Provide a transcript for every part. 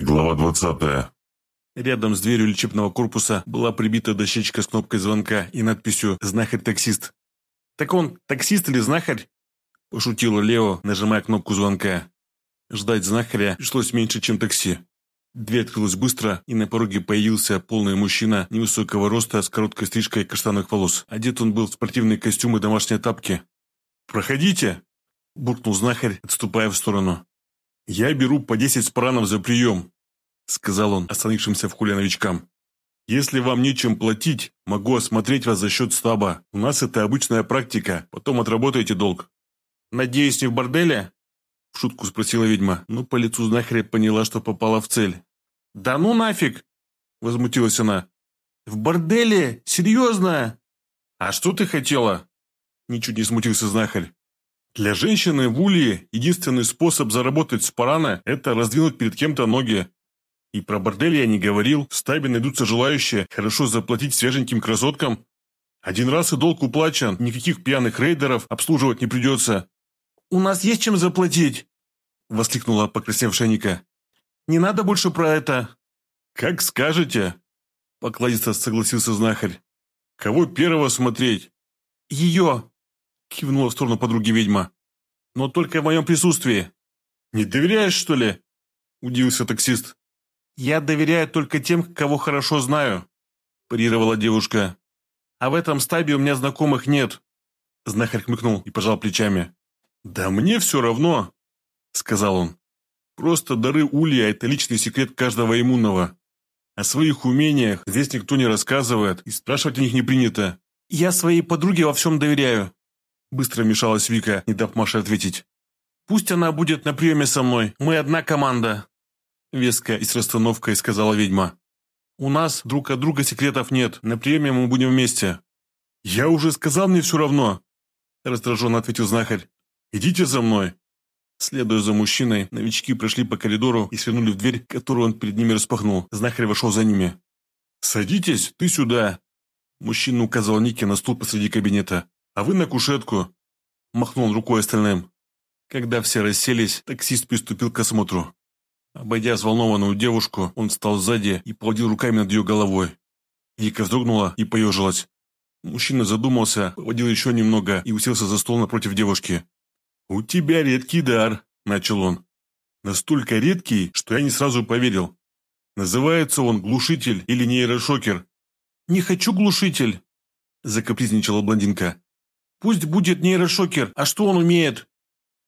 Глава 20. Рядом с дверью лечебного корпуса была прибита дощечка с кнопкой звонка и надписью «Знахарь-таксист». «Так он таксист или знахарь?» – пошутила Лео, нажимая кнопку звонка. Ждать знахаря пришлось меньше, чем такси. Дверь открылась быстро, и на пороге появился полный мужчина невысокого роста с короткой стрижкой каштановых волос. Одет он был в спортивный костюм и домашние тапки. «Проходите!» – буркнул знахарь, отступая в сторону. «Я беру по десять спаранов за прием», — сказал он остановившимся в холле новичкам. «Если вам нечем платить, могу осмотреть вас за счет стаба. У нас это обычная практика, потом отработаете долг». «Надеюсь, не в борделе?» В шутку спросила ведьма, но по лицу знахаря поняла, что попала в цель. «Да ну нафиг!» – возмутилась она. «В борделе? Серьезно?» «А что ты хотела?» Ничуть не смутился знахарь. Для женщины в Улье единственный способ заработать с парана – это раздвинуть перед кем-то ноги. И про бордель я не говорил, в стабе найдутся желающие хорошо заплатить свеженьким красоткам. Один раз и долг уплачен, никаких пьяных рейдеров обслуживать не придется. «У нас есть чем заплатить!» – воскликнула покрасневшая Ника. «Не надо больше про это!» «Как скажете!» – покладисто согласился знахарь. «Кого первого смотреть?» «Ее!» Кивнула в сторону подруги ведьма. «Но только в моем присутствии». «Не доверяешь, что ли?» Удивился таксист. «Я доверяю только тем, кого хорошо знаю», парировала девушка. «А в этом стабе у меня знакомых нет». Знахарь хмыкнул и пожал плечами. «Да мне все равно», — сказал он. «Просто дары Улья — это личный секрет каждого иммунного. О своих умениях здесь никто не рассказывает, и спрашивать о них не принято. Я своей подруге во всем доверяю», Быстро вмешалась Вика, не дав Маше ответить. «Пусть она будет на приеме со мной. Мы одна команда». Веско и с расстановкой сказала ведьма. «У нас друг от друга секретов нет. На приеме мы будем вместе». «Я уже сказал, мне все равно», – раздраженно ответил знахарь. «Идите за мной». Следуя за мужчиной, новички прошли по коридору и свернули в дверь, которую он перед ними распахнул. Знахарь вошел за ними. «Садитесь, ты сюда!» Мужчина указал Нике на стул посреди кабинета а вы на кушетку!» Махнул рукой остальным. Когда все расселись, таксист приступил к осмотру. Обойдя взволнованную девушку, он встал сзади и поводил руками над ее головой. Вика вздрогнула и поежилась. Мужчина задумался, поводил еще немного и уселся за стол напротив девушки. «У тебя редкий дар», – начал он. «Настолько редкий, что я не сразу поверил. Называется он глушитель или нейрошокер». «Не хочу глушитель», – закапризничала блондинка. «Пусть будет нейрошокер, а что он умеет?»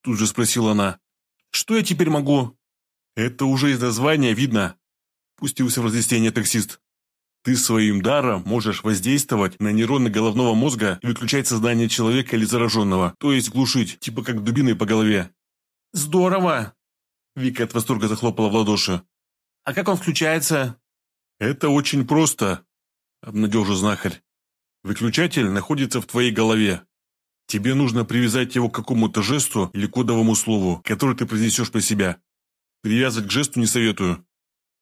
Тут же спросила она. «Что я теперь могу?» «Это уже из названия видно», пустился в разъяснение таксист. «Ты своим даром можешь воздействовать на нейроны головного мозга и выключать сознание человека или зараженного, то есть глушить, типа как дубиной по голове». «Здорово!» Вика от восторга захлопала в ладоши. «А как он включается?» «Это очень просто», — обнадежил знахарь. «Выключатель находится в твоей голове. Тебе нужно привязать его к какому-то жесту или кодовому слову, который ты произнесешь про себя. Привязывать к жесту не советую.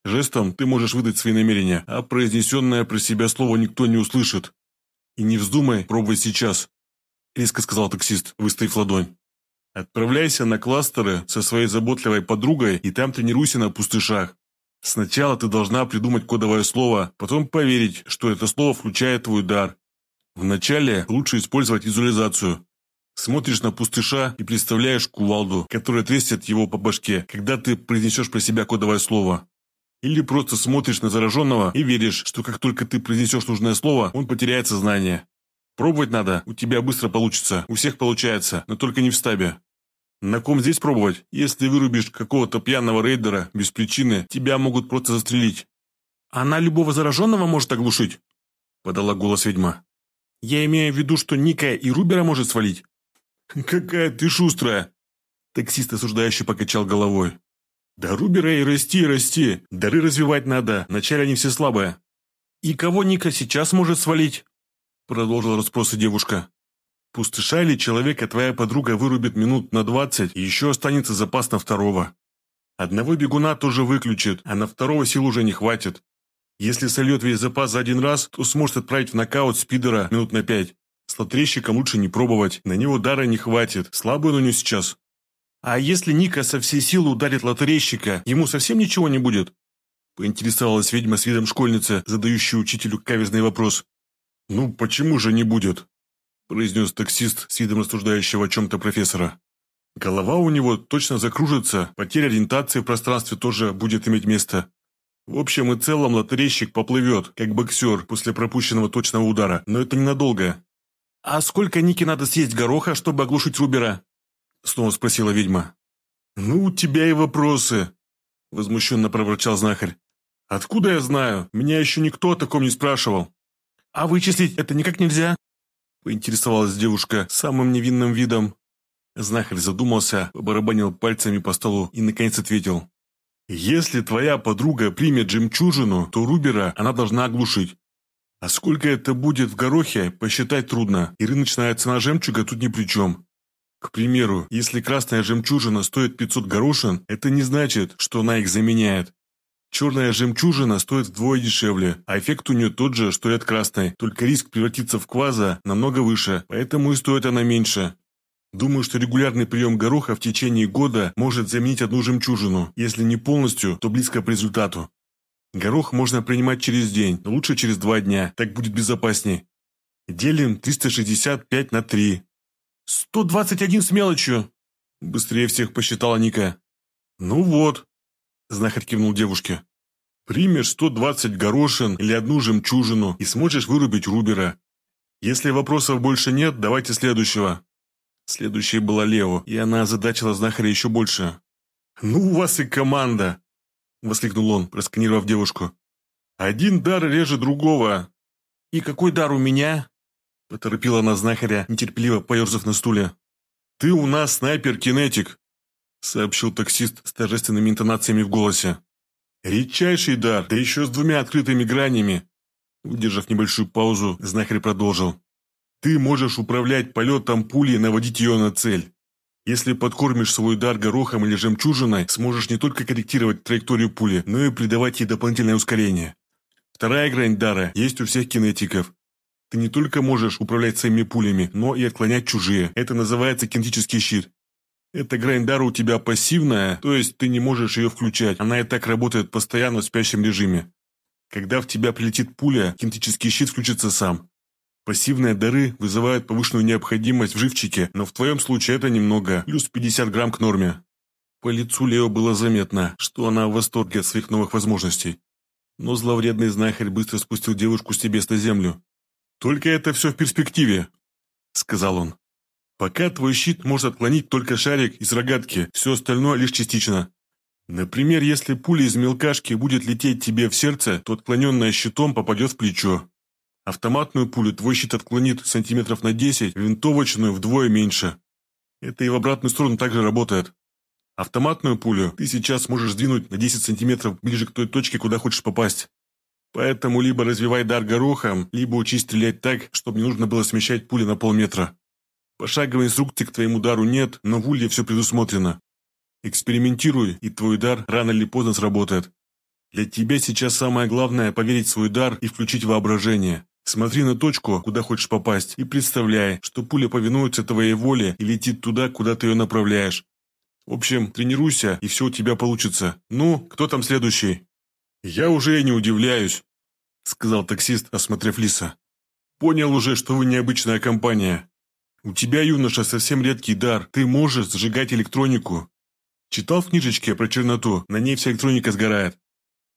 Жестом ты можешь выдать свои намерения, а произнесенное про себя слово никто не услышит. И не вздумай пробовать сейчас, резко сказал таксист, выставив ладонь. Отправляйся на кластеры со своей заботливой подругой и там тренируйся на пустышах. Сначала ты должна придумать кодовое слово, потом поверить, что это слово включает твой дар, Вначале лучше использовать визуализацию. Смотришь на пустыша и представляешь кувалду, которая трясет его по башке, когда ты произнесешь про себя кодовое слово. Или просто смотришь на зараженного и веришь, что как только ты произнесешь нужное слово, он потеряет сознание. Пробовать надо, у тебя быстро получится, у всех получается, но только не в стабе. На ком здесь пробовать? Если вырубишь какого-то пьяного рейдера без причины, тебя могут просто застрелить. Она любого зараженного может оглушить? Подала голос ведьма. Я имею в виду, что Ника и Рубера может свалить. Какая ты шустрая. Таксист осуждающий покачал головой. Да Рубера и расти, и расти. Дары развивать надо, вначале они все слабые. И кого Ника сейчас может свалить? Продолжила расспросы девушка. Пустыша или человека твоя подруга вырубит минут на двадцать, и еще останется запас на второго. Одного бегуна тоже выключит, а на второго сил уже не хватит. Если сольет весь запас за один раз, то сможет отправить в нокаут спидера минут на пять. С лотрейщиком лучше не пробовать, на него дара не хватит, слабый он у него сейчас. А если Ника со всей силы ударит лотерейщика, ему совсем ничего не будет? Поинтересовалась ведьма с видом школьницы, задающей учителю каверзный вопрос. «Ну, почему же не будет?» произнес таксист с видом рассуждающего о чем-то профессора. Голова у него точно закружится, потеря ориентации в пространстве тоже будет иметь место. В общем и целом лотерейщик поплывет, как боксер после пропущенного точного удара, но это ненадолго. «А сколько Ники надо съесть гороха, чтобы оглушить Рубера?» Снова спросила ведьма. «Ну, у тебя и вопросы», – возмущенно проворчал знахарь. «Откуда я знаю? Меня еще никто о таком не спрашивал». «А вычислить это никак нельзя?» – поинтересовалась девушка самым невинным видом. Знахарь задумался, побарабанил пальцами по столу и, наконец, ответил. «Если твоя подруга примет жемчужину, то Рубера она должна оглушить. А сколько это будет в горохе, посчитать трудно, и рыночная цена жемчуга тут ни при чем. К примеру, если красная жемчужина стоит 500 горошин, это не значит, что она их заменяет. Черная жемчужина стоит вдвое дешевле, а эффект у нее тот же, что и от красной, только риск превратиться в кваза намного выше, поэтому и стоит она меньше. Думаю, что регулярный прием гороха в течение года может заменить одну жемчужину, если не полностью, то близко к результату. Горох можно принимать через день, но лучше через два дня, так будет безопасней. Делим 365 на 3. «121 с мелочью!» Быстрее всех посчитала Ника. «Ну вот», Знахарь кивнул девушке. «Примешь 120 горошин или одну жемчужину и сможешь вырубить Рубера. Если вопросов больше нет, давайте следующего». Следующей была Лео, и она озадачила знахаря еще больше. «Ну у вас и команда!» – воскликнул он, просканировав девушку. «Один дар реже другого». «И какой дар у меня?» – поторопила она знахаря, нетерпеливо поерзав на стуле. «Ты у нас снайпер-кинетик», сообщил таксист с торжественными интонациями в голосе. «Редчайший дар, да еще с двумя открытыми гранями!» Выдержав небольшую паузу, знахарь продолжил. «Ты можешь управлять полетом пули и наводить ее на цель. Если подкормишь свой дар горохом или жемчужиной, сможешь не только корректировать траекторию пули, но и придавать ей дополнительное ускорение. Вторая грань дара есть у всех кинетиков. Ты не только можешь управлять своими пулями, но и отклонять чужие. Это называется кинетический щит. Эта грайндара у тебя пассивная, то есть ты не можешь ее включать. Она и так работает постоянно в спящем режиме. Когда в тебя прилетит пуля, кинетический щит включится сам. Пассивные дары вызывают повышенную необходимость в живчике, но в твоем случае это немного, плюс 50 грамм к норме. По лицу Лео было заметно, что она в восторге от своих новых возможностей. Но зловредный знахарь быстро спустил девушку с небес на землю. «Только это все в перспективе», — сказал он. Пока твой щит может отклонить только шарик из рогатки, все остальное лишь частично. Например, если пуля из мелкашки будет лететь тебе в сердце, то отклоненная щитом попадет в плечо. Автоматную пулю твой щит отклонит сантиметров на 10, винтовочную вдвое меньше. Это и в обратную сторону также работает. Автоматную пулю ты сейчас можешь сдвинуть на 10 сантиметров ближе к той точке, куда хочешь попасть. Поэтому либо развивай дар горохом, либо учись стрелять так, чтобы не нужно было смещать пули на полметра. Пошаговой инструкции к твоему дару нет, но в улье все предусмотрено. Экспериментируй, и твой дар рано или поздно сработает. Для тебя сейчас самое главное – поверить в свой дар и включить воображение. Смотри на точку, куда хочешь попасть, и представляй, что пуля повинуется твоей воле и летит туда, куда ты ее направляешь. В общем, тренируйся, и все у тебя получится. Ну, кто там следующий? Я уже и не удивляюсь, сказал таксист, осмотрев Лиса. Понял уже, что вы необычная компания. «У тебя, юноша, совсем редкий дар. Ты можешь сжигать электронику». Читал в книжечке про черноту, на ней вся электроника сгорает.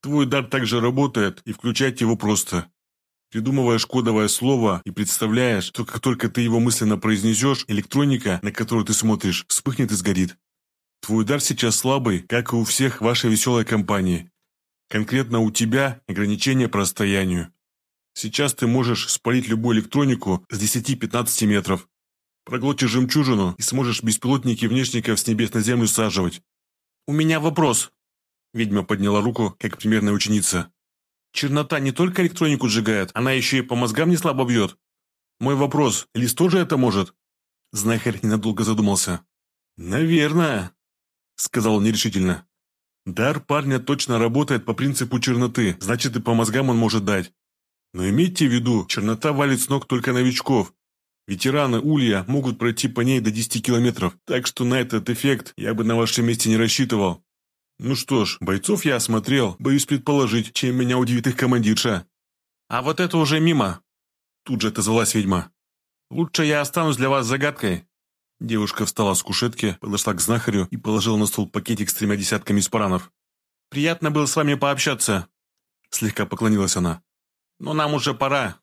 Твой дар также работает, и включать его просто. Придумываешь кодовое слово и представляешь, что как только ты его мысленно произнесешь, электроника, на которую ты смотришь, вспыхнет и сгорит. Твой дар сейчас слабый, как и у всех вашей веселой компании. Конкретно у тебя ограничение по расстоянию. Сейчас ты можешь спалить любую электронику с 10-15 метров, Проглотишь жемчужину и сможешь беспилотники внешников с небес на землю саживать. У меня вопрос. Ведьма подняла руку, как примерная ученица. Чернота не только электронику сжигает, она еще и по мозгам не слабо бьет. Мой вопрос, Лис тоже это может? Знахарь ненадолго задумался. «Наверное», — сказал он нерешительно. «Дар парня точно работает по принципу черноты, значит и по мозгам он может дать. Но имейте в виду, чернота валит с ног только новичков, Ветераны Улья могут пройти по ней до 10 километров, так что на этот эффект я бы на вашем месте не рассчитывал. Ну что ж, бойцов я осмотрел, боюсь предположить, чем меня удивит их командирша. А вот это уже мимо. Тут же отозвалась ведьма. Лучше я останусь для вас загадкой. Девушка встала с кушетки, подошла к знахарю и положила на стол пакетик с тремя десятками спаранов. «Приятно было с вами пообщаться», — слегка поклонилась она. «Но нам уже пора.